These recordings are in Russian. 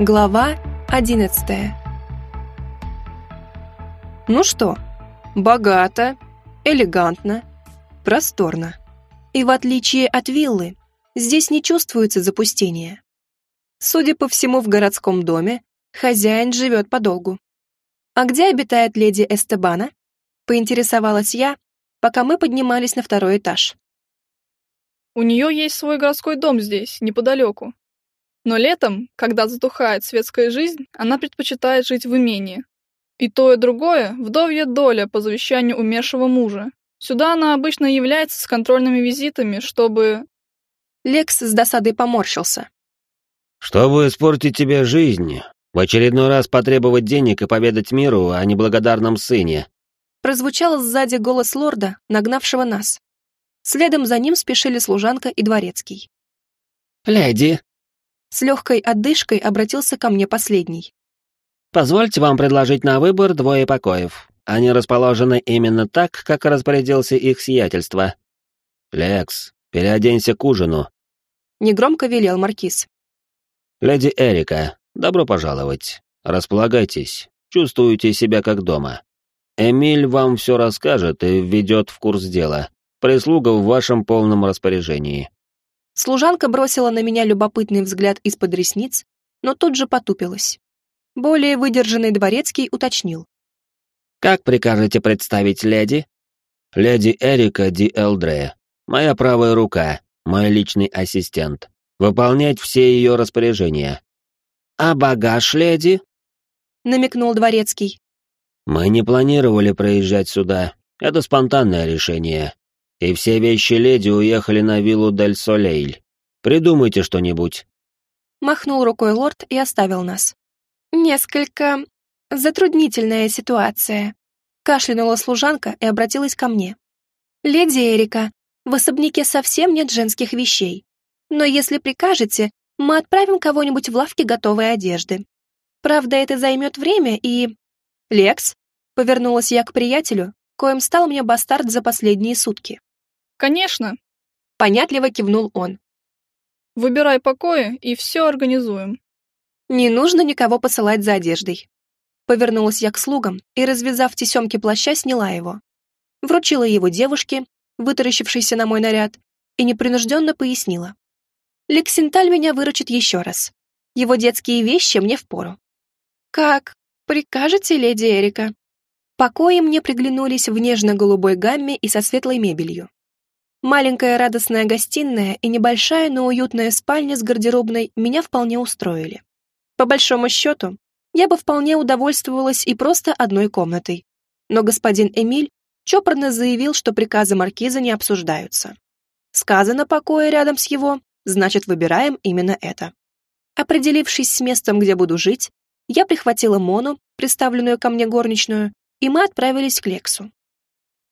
Глава одиннадцатая Ну что, богато, элегантно, просторно. И в отличие от виллы, здесь не чувствуется запустения. Судя по всему, в городском доме хозяин живет подолгу. «А где обитает леди Эстебана?» — поинтересовалась я, пока мы поднимались на второй этаж. «У нее есть свой городской дом здесь, неподалеку. Но летом, когда затухает светская жизнь, она предпочитает жить в имении. И то, и другое — вдовья доля по завещанию умершего мужа. Сюда она обычно является с контрольными визитами, чтобы...» Лекс с досадой поморщился. «Чтобы испортить тебе жизнь, в очередной раз потребовать денег и поведать миру о неблагодарном сыне. Прозвучал сзади голос лорда, нагнавшего нас. Следом за ним спешили служанка и дворецкий. «Леди!» С легкой отдышкой обратился ко мне последний. «Позвольте вам предложить на выбор двое покоев. Они расположены именно так, как распорядился их сиятельство. Лекс, переоденься к ужину», — негромко велел Маркиз. «Леди Эрика, Добро пожаловать. Располагайтесь. Чувствуете себя как дома. Эмиль вам все расскажет и введет в курс дела. Прислуга в вашем полном распоряжении. Служанка бросила на меня любопытный взгляд из-под ресниц, но тут же потупилась. Более выдержанный дворецкий уточнил. «Как прикажете представить леди?» «Леди Эрика Ди Элдре. Моя правая рука, мой личный ассистент. Выполнять все ее распоряжения. «А багаж, леди?» — намекнул дворецкий. «Мы не планировали проезжать сюда. Это спонтанное решение. И все вещи леди уехали на виллу Дель Солейль. Придумайте что-нибудь». Махнул рукой лорд и оставил нас. «Несколько затруднительная ситуация», — кашлянула служанка и обратилась ко мне. «Леди Эрика, в особняке совсем нет женских вещей. Но если прикажете, мы отправим кого-нибудь в лавке готовой одежды. Правда, это займет время и... Лекс, повернулась я к приятелю, коим стал мне бастард за последние сутки. Конечно. Понятливо кивнул он. Выбирай покои и все организуем. Не нужно никого посылать за одеждой. Повернулась я к слугам и, развязав тесемки плаща, сняла его. Вручила его девушке, вытаращившейся на мой наряд, и непринужденно пояснила. Лексенталь меня выручит еще раз. Его детские вещи мне впору. Как прикажете, леди Эрика? Покои мне приглянулись в нежно-голубой гамме и со светлой мебелью. Маленькая радостная гостиная и небольшая, но уютная спальня с гардеробной меня вполне устроили. По большому счету, я бы вполне удовольствовалась и просто одной комнатой. Но господин Эмиль чопорно заявил, что приказы маркиза не обсуждаются. Сказано покоя рядом с его, значит, выбираем именно это. Определившись с местом, где буду жить, я прихватила Мону, представленную ко мне горничную, и мы отправились к Лексу.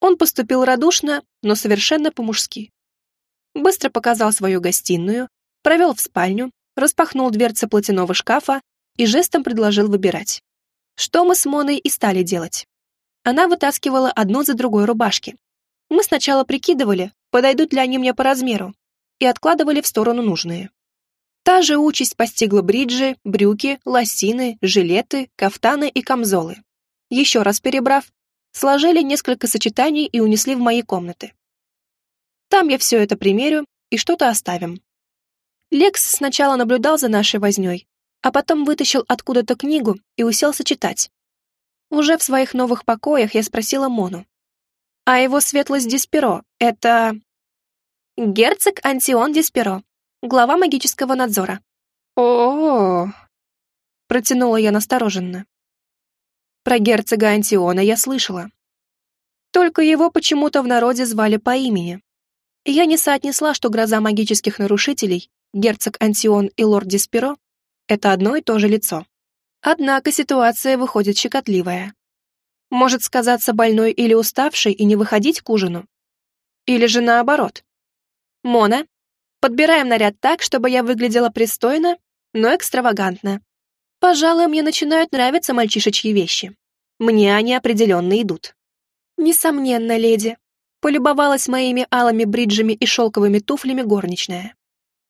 Он поступил радушно, но совершенно по-мужски. Быстро показал свою гостиную, провел в спальню, распахнул дверцы платяного шкафа и жестом предложил выбирать. Что мы с Моной и стали делать. Она вытаскивала одну за другой рубашки. Мы сначала прикидывали, подойдут ли они мне по размеру, и откладывали в сторону нужные. Та же участь постигла бриджи, брюки, лосины, жилеты, кафтаны и камзолы. Еще раз перебрав, сложили несколько сочетаний и унесли в мои комнаты. Там я все это примерю и что-то оставим. Лекс сначала наблюдал за нашей вознёй, а потом вытащил откуда-то книгу и уселся читать. Уже в своих новых покоях я спросила Мону. «А его светлость Дисперо — это Герцог Антион Дисперо, глава магического надзора. О, -о, -о, протянула я настороженно. Про герцога Антиона я слышала. Только его почему-то в народе звали по имени. Я не соотнесла, что гроза магических нарушителей, герцог Антион и лорд Дисперо — это одно и то же лицо. Однако ситуация выходит щекотливая. Может сказаться больной или уставший и не выходить к ужину? Или же наоборот, Мона, подбираем наряд так, чтобы я выглядела пристойно, но экстравагантно. Пожалуй, мне начинают нравиться мальчишечьи вещи. Мне они определенно идут. Несомненно, леди. Полюбовалась моими алыми бриджами и шелковыми туфлями горничная.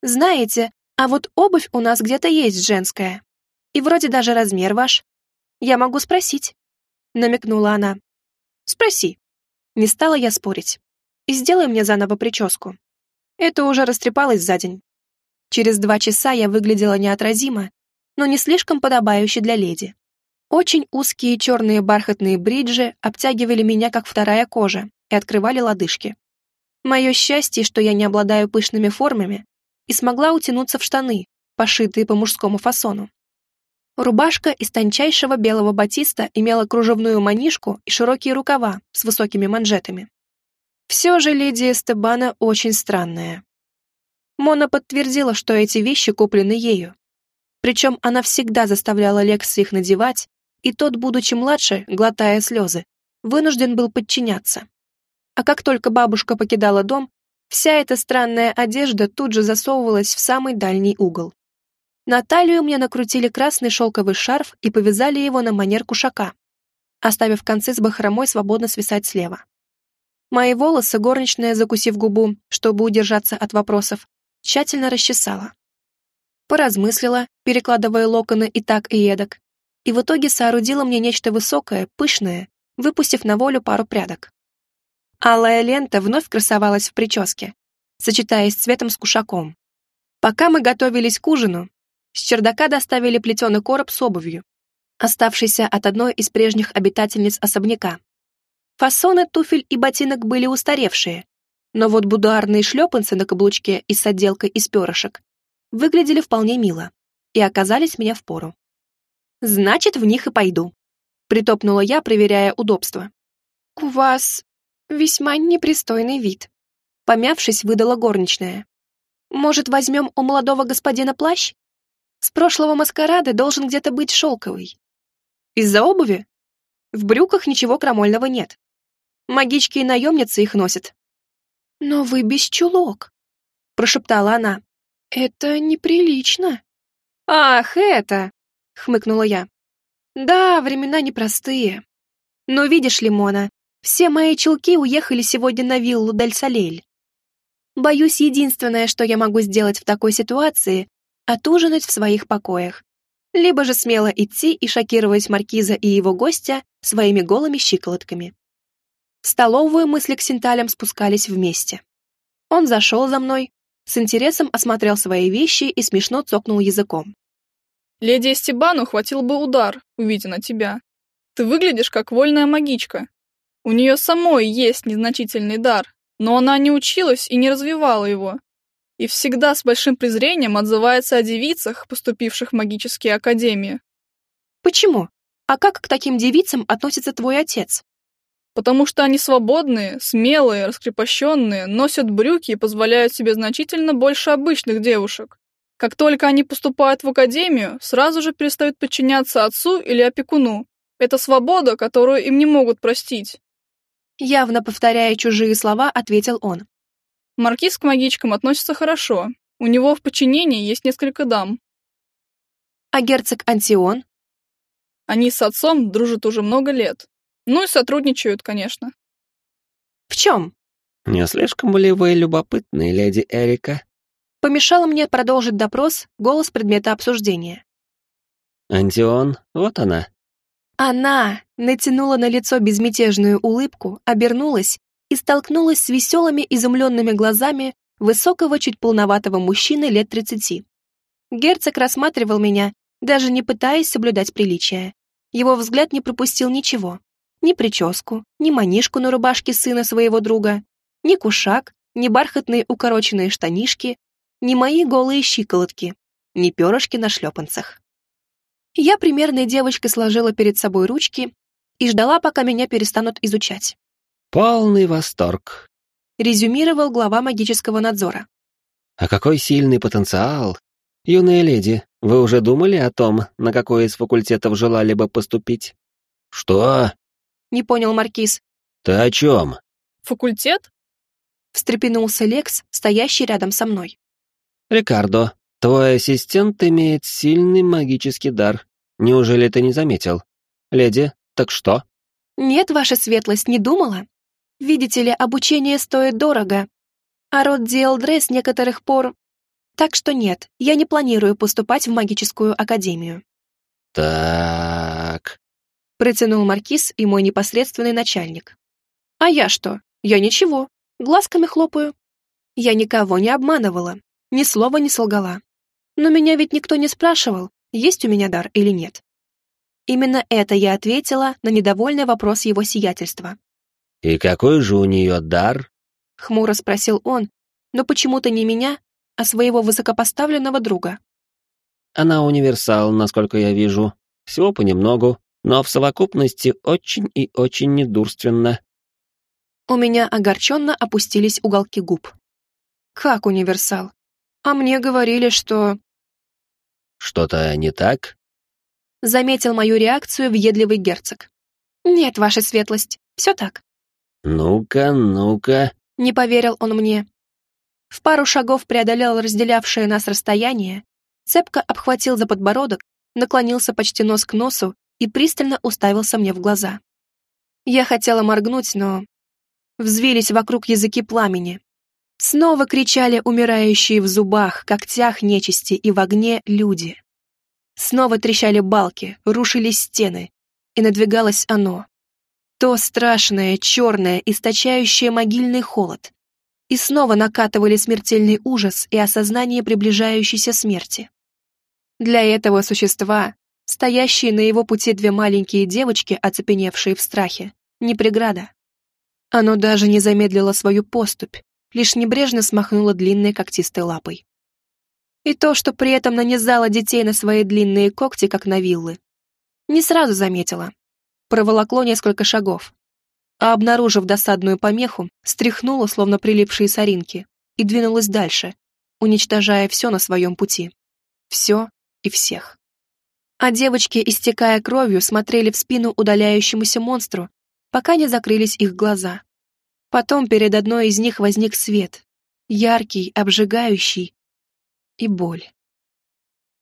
Знаете, а вот обувь у нас где-то есть женская. И вроде даже размер ваш. Я могу спросить. Намекнула она. Спроси. Не стала я спорить. И сделай мне заново прическу. Это уже растрепалось за день. Через два часа я выглядела неотразимо, но не слишком подобающе для леди. Очень узкие черные бархатные бриджи обтягивали меня, как вторая кожа, и открывали лодыжки. Мое счастье, что я не обладаю пышными формами и смогла утянуться в штаны, пошитые по мужскому фасону. Рубашка из тончайшего белого батиста имела кружевную манишку и широкие рукава с высокими манжетами. Все же леди Эстебана очень странная. Мона подтвердила, что эти вещи куплены ею. Причем она всегда заставляла Лекса их надевать, и тот, будучи младше, глотая слезы, вынужден был подчиняться. А как только бабушка покидала дом, вся эта странная одежда тут же засовывалась в самый дальний угол. На талию мне накрутили красный шелковый шарф и повязали его на манер кушака, оставив концы с бахромой свободно свисать слева. Мои волосы горничная, закусив губу, чтобы удержаться от вопросов, тщательно расчесала. Поразмыслила, перекладывая локоны и так, и эдак, и в итоге соорудила мне нечто высокое, пышное, выпустив на волю пару прядок. Алая лента вновь красовалась в прическе, сочетаясь цветом с кушаком. Пока мы готовились к ужину, с чердака доставили плетеный короб с обувью, оставшийся от одной из прежних обитательниц особняка. Фасоны туфель и ботинок были устаревшие, но вот будуарные шлепанцы на каблучке и с отделкой из перышек выглядели вполне мило и оказались мне впору. «Значит, в них и пойду», — притопнула я, проверяя удобство. «У вас весьма непристойный вид», — помявшись, выдала горничная. «Может, возьмем у молодого господина плащ? С прошлого маскарада должен где-то быть шелковый. Из-за обуви? В брюках ничего крамольного нет. Магички и наемницы их носят. «Но вы без чулок», — прошептала она. «Это неприлично». «Ах, это!» — хмыкнула я. «Да, времена непростые. Но видишь ли, Мона, все мои чулки уехали сегодня на виллу Дальсалель. Боюсь, единственное, что я могу сделать в такой ситуации, отужинать в своих покоях. Либо же смело идти и шокировать маркиза и его гостя своими голыми щиколотками. В столовую мы с Лексенталем спускались вместе. Он зашел за мной, с интересом осмотрел свои вещи и смешно цокнул языком. «Леди Эстебану хватил бы удар, увидя на тебя. Ты выглядишь как вольная магичка. У нее самой есть незначительный дар, но она не училась и не развивала его и всегда с большим презрением отзывается о девицах, поступивших в магические академии. Почему? А как к таким девицам относится твой отец? Потому что они свободные, смелые, раскрепощенные, носят брюки и позволяют себе значительно больше обычных девушек. Как только они поступают в академию, сразу же перестают подчиняться отцу или опекуну. Это свобода, которую им не могут простить. Явно повторяя чужие слова, ответил он. Маркиз к магичкам относится хорошо. У него в подчинении есть несколько дам. А герцог Антион? Они с отцом дружат уже много лет. Ну и сотрудничают, конечно. В чем? Не слишком ли вы любопытны, леди Эрика? Помешало мне продолжить допрос голос предмета обсуждения. Антион, вот она. Она натянула на лицо безмятежную улыбку, обернулась и столкнулась с веселыми изумленными глазами высокого, чуть полноватого мужчины лет тридцати. Герцог рассматривал меня, даже не пытаясь соблюдать приличия. Его взгляд не пропустил ничего. Ни прическу, ни манишку на рубашке сына своего друга, ни кушак, ни бархатные укороченные штанишки, ни мои голые щиколотки, ни перышки на шлепанцах. Я примерной девочкой сложила перед собой ручки и ждала, пока меня перестанут изучать. Полный восторг. Резюмировал глава магического надзора. А какой сильный потенциал. Юная леди, вы уже думали о том, на какой из факультетов желали бы поступить? Что? Не понял Маркиз. Ты о чем? Факультет? Встрепенулся Лекс, стоящий рядом со мной. Рикардо, твой ассистент имеет сильный магический дар. Неужели ты не заметил? Леди, так что? Нет, ваша светлость, не думала. Видите ли, обучение стоит дорого, а род Диэлдре с некоторых пор... Так что нет, я не планирую поступать в магическую академию. Так. Протянул маркиз и мой непосредственный начальник. А я что? Я ничего. Глазками хлопаю. Я никого не обманывала, ни слова не солгала. Но меня ведь никто не спрашивал, есть у меня дар или нет. Именно это я ответила на недовольный вопрос его сиятельства. «И какой же у нее дар?» — хмуро спросил он, но почему-то не меня, а своего высокопоставленного друга. «Она универсал, насколько я вижу. Всего понемногу, но в совокупности очень и очень недурственно». У меня огорченно опустились уголки губ. «Как универсал? А мне говорили, что...» «Что-то не так?» Заметил мою реакцию въедливый герцог. «Нет, ваша светлость, все так». «Ну-ка, ну-ка», — не поверил он мне. В пару шагов преодолел разделявшее нас расстояние, цепко обхватил за подбородок, наклонился почти нос к носу и пристально уставился мне в глаза. Я хотела моргнуть, но... Взвились вокруг языки пламени. Снова кричали умирающие в зубах, когтях нечисти и в огне люди. Снова трещали балки, рушились стены, и надвигалось оно. То страшное, черное, источающее могильный холод. И снова накатывали смертельный ужас и осознание приближающейся смерти. Для этого существа, стоящие на его пути две маленькие девочки, оцепеневшие в страхе, не преграда. Оно даже не замедлило свою поступь, лишь небрежно смахнуло длинной когтистой лапой. И то, что при этом нанизала детей на свои длинные когти, как на виллы. Не сразу заметила. Проволокло несколько шагов. А обнаружив досадную помеху, стряхнула, словно прилипшие соринки, и двинулась дальше, уничтожая все на своем пути. Все и всех. А девочки, истекая кровью, смотрели в спину удаляющемуся монстру, пока не закрылись их глаза. Потом перед одной из них возник свет, яркий, обжигающий, и боль.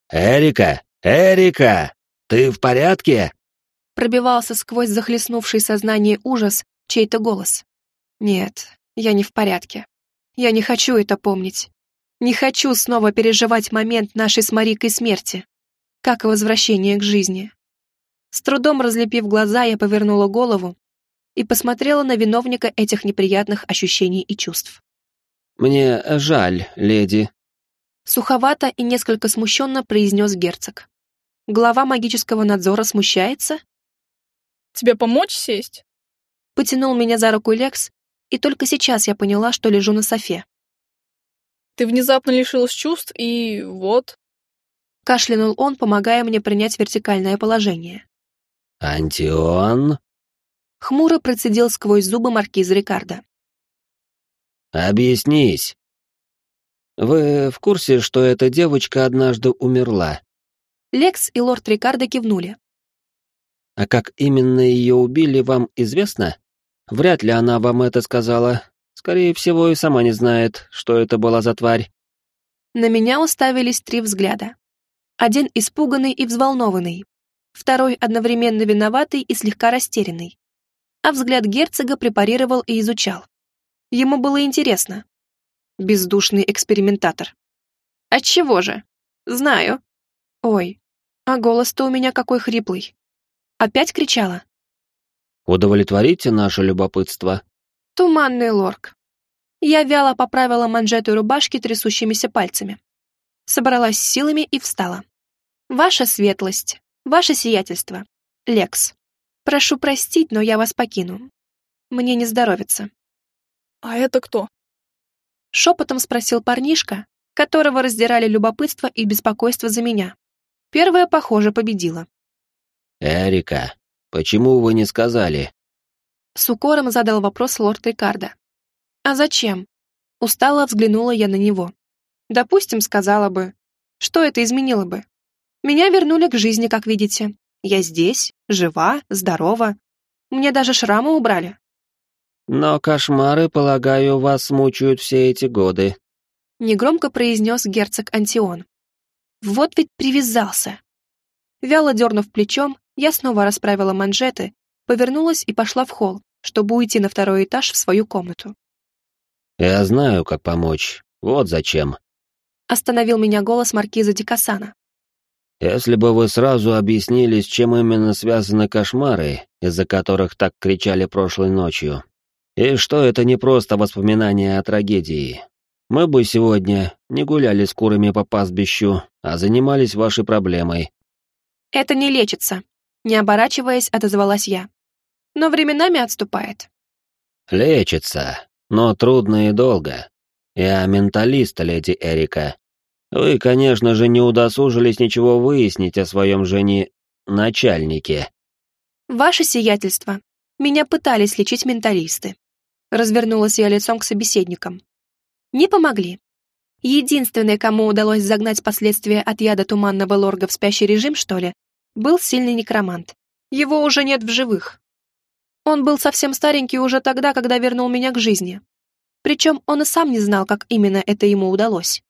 «Эрика! Эрика! Ты в порядке?» Пробивался сквозь захлестнувший сознание ужас чей-то голос. «Нет, я не в порядке. Я не хочу это помнить. Не хочу снова переживать момент нашей с Марикой смерти, как и возвращение к жизни». С трудом разлепив глаза, я повернула голову и посмотрела на виновника этих неприятных ощущений и чувств. «Мне жаль, леди», Суховато и несколько смущенно произнес герцог. Глава магического надзора смущается? Тебе помочь сесть? Потянул меня за руку Лекс, и только сейчас я поняла, что лежу на софе. Ты внезапно лишилась чувств, и вот. Кашлянул он, помогая мне принять вертикальное положение. «Антион?» Хмуро процедил сквозь зубы маркиз Рикардо. «Объяснись, вы в курсе, что эта девочка однажды умерла? Лекс и лорд Рикардо кивнули. А как именно ее убили, вам известно? Вряд ли она вам это сказала. Скорее всего, и сама не знает, что это была за тварь. На меня уставились три взгляда. Один испуганный и взволнованный, второй одновременно виноватый и слегка растерянный. А взгляд герцога препарировал и изучал. Ему было интересно, бездушный экспериментатор. Отчего же? Знаю. Ой, а голос-то у меня какой хриплый. Опять кричала. Удовлетворите наше любопытство. Туманный лорк. Я вяло поправила манжету рубашки трясущимися пальцами. Собралась силами и встала. Ваша светлость, ваше сиятельство. Лекс. Прошу простить, но я вас покину. Мне не здоровится. А это кто? Шепотом спросил парнишка, которого раздирали любопытство и беспокойство за меня. Первая, похоже, победила. «Эрика, почему вы не сказали?» С укором задал вопрос лорд Рикардо. «А зачем?» Устало взглянула я на него. «Допустим, сказала бы. Что это изменило бы? Меня вернули к жизни, как видите. Я здесь, жива, здорова. Мне даже шрамы убрали. Но кошмары, полагаю, вас мучают все эти годы. Негромко произнес герцог Антион. Вот ведь привязался. Вяло дернув плечом, я снова расправила манжеты, повернулась и пошла в холл, чтобы уйти на второй этаж в свою комнату. «Я знаю, как помочь. Вот зачем». Остановил меня голос маркиза Дикасана. Если бы вы сразу объяснили, с чем именно связаны кошмары, из-за которых так кричали прошлой ночью, и что это не просто воспоминания о трагедии, мы бы сегодня не гуляли с курами по пастбищу, а занимались вашей проблемой». «Это не лечится», — не оборачиваясь, отозвалась я. «Но временами отступает». «Лечится, но трудно и долго. Я менталист, леди Эрика, вы, конечно же, не удосужились ничего выяснить о своем жени... начальнике. Ваше сиятельство. Меня пытались лечить менталисты. Развернулась я лицом к собеседникам. Не помогли. Единственный, кому удалось загнать последствия от яда туманного лорга в спящий режим, что ли, был сильный некромант. Его уже нет в живых. Он был совсем старенький уже тогда, когда вернул меня к жизни. Причем он и сам не знал, как именно это ему удалось.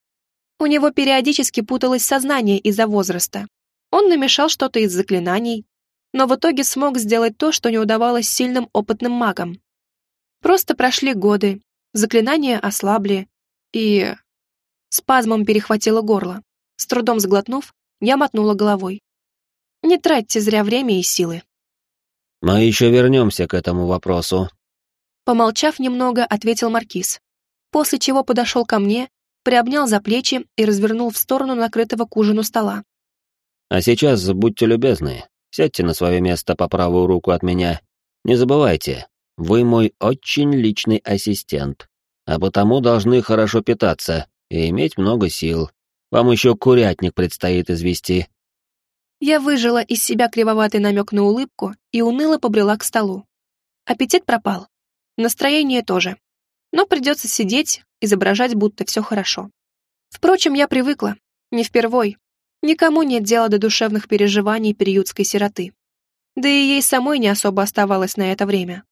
У него периодически путалось сознание из-за возраста. Он намешал что-то из заклинаний, но в итоге смог сделать то, что не удавалось сильным опытным магам. Просто прошли годы, заклинания ослабли, и... Спазмом перехватило горло. С трудом сглотнув, я мотнула головой. Не тратьте зря время и силы. Мы еще вернемся к этому вопросу. Помолчав немного, ответил Маркиз, после чего подошел ко мне приобнял за плечи и развернул в сторону накрытого к ужину стола. «А сейчас будьте любезны, сядьте на свое место по правую руку от меня. Не забывайте, вы мой очень личный ассистент, а потому должны хорошо питаться и иметь много сил. Вам еще курятник предстоит извести». Я выжила из себя кривоватый намек на улыбку и уныло побрела к столу. Аппетит пропал. Настроение тоже. Но придется сидеть, изображать, будто все хорошо. Впрочем, я привыкла, не впервой. Никому нет дела до душевных переживаний приютской сироты. Да и ей самой не особо оставалось на это время.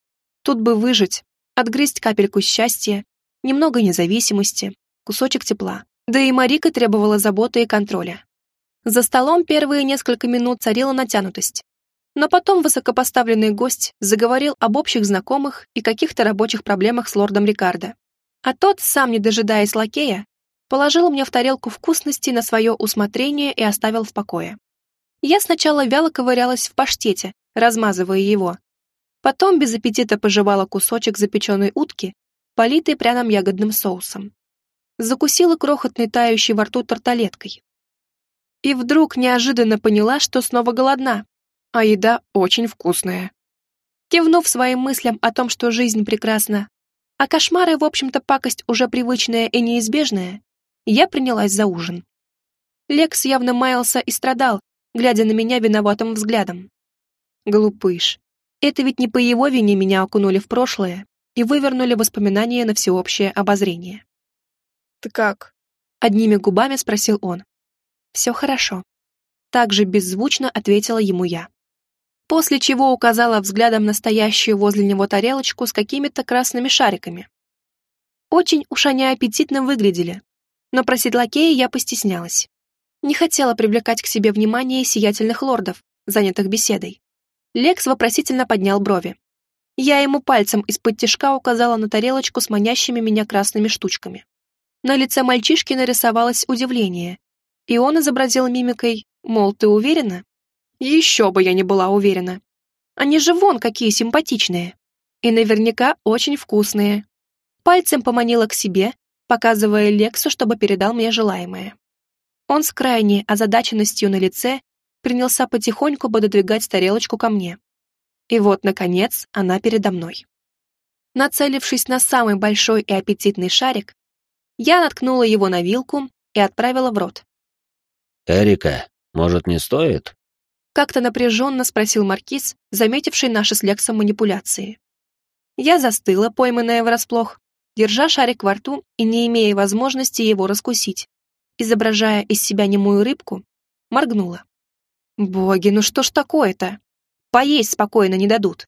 Тут бы выжить, отгрызть капельку счастья, немного независимости, кусочек тепла. Да и Марика требовала заботы и контроля. За столом первые несколько минут царила натянутость. Но потом высокопоставленный гость заговорил об общих знакомых и каких-то рабочих проблемах с лордом Рикардо. А тот, сам не дожидаясь лакея, положил мне в тарелку вкусности на свое усмотрение и оставил в покое. Я сначала вяло ковырялась в паштете, размазывая его. Потом без аппетита пожевала кусочек запеченной утки, политой пряным ягодным соусом. Закусила крохотной тающей во рту тарталеткой. И вдруг неожиданно поняла, что снова голодна, а еда очень вкусная. Кивнув своим мыслям о том, что жизнь прекрасна, а кошмары, в общем-то, пакость уже привычная и неизбежная, я принялась за ужин. Лекс явно маялся и страдал, глядя на меня виноватым взглядом. Глупыш. Это ведь не по его вине меня окунули в прошлое и вывернули воспоминания на всеобщее обозрение. «Ты как?» — одними губами спросил он. «Все хорошо». Так же беззвучно ответила ему я после чего указала взглядом настоящую возле него тарелочку с какими-то красными шариками. Очень уж они аппетитно выглядели, но про седлакея я постеснялась. Не хотела привлекать к себе внимание сиятельных лордов, занятых беседой. Лекс вопросительно поднял брови. Я ему пальцем из-под тишка указала на тарелочку с манящими меня красными штучками. На лице мальчишки нарисовалось удивление, и он изобразил мимикой, мол, ты уверена? Еще бы я не была уверена. Они же вон какие симпатичные. И наверняка очень вкусные. Пальцем поманила к себе, показывая Лексу, чтобы передал мне желаемое. Он с крайней озадаченностью на лице принялся потихоньку пододвигать тарелочку ко мне. И вот, наконец, она передо мной. Нацелившись на самый большой и аппетитный шарик, я наткнула его на вилку и отправила в рот. «Эрика, может, не стоит?» Как-то напряженно спросил Маркиз, заметивший наши с Лексом манипуляции. Я застыла, пойманная врасплох, держа шарик во рту и не имея возможности его раскусить. Изображая из себя немую рыбку, моргнула. Боги, ну что ж такое-то? Поесть спокойно не дадут.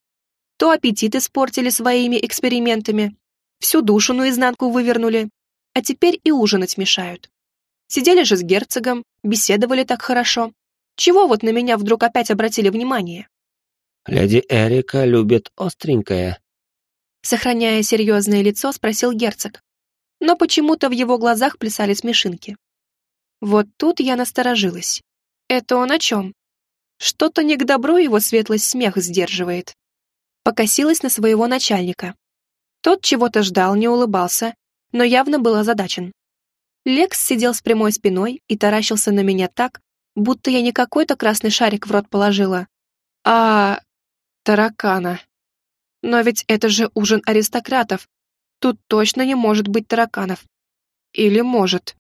То аппетит испортили своими экспериментами, всю душу наизнанку вывернули, а теперь и ужинать мешают. Сидели же с герцогом, беседовали так хорошо, чего вот на меня вдруг опять обратили внимание? Леди Эрика любит остренькое. Сохраняя серьезное лицо, спросил герцог. Но почему-то в его глазах плясали смешинки. Вот тут я насторожилась. Это он о чем? Что-то не к добру его светлость смех сдерживает. Покосилась на своего начальника. Тот чего-то ждал, не улыбался, но явно был озадачен. Лекс сидел с прямой спиной и таращился на меня так, будто я не какой-то красный шарик в рот положила, а... таракана. Но ведь это же ужин аристократов. Тут точно не может быть тараканов. Или может.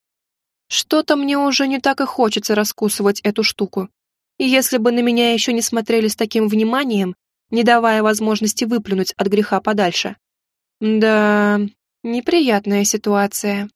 Что-то мне уже не так и хочется раскусывать эту штуку. И если бы на меня еще не смотрели с таким вниманием, не давая возможности выплюнуть от греха подальше. Да, неприятная ситуация.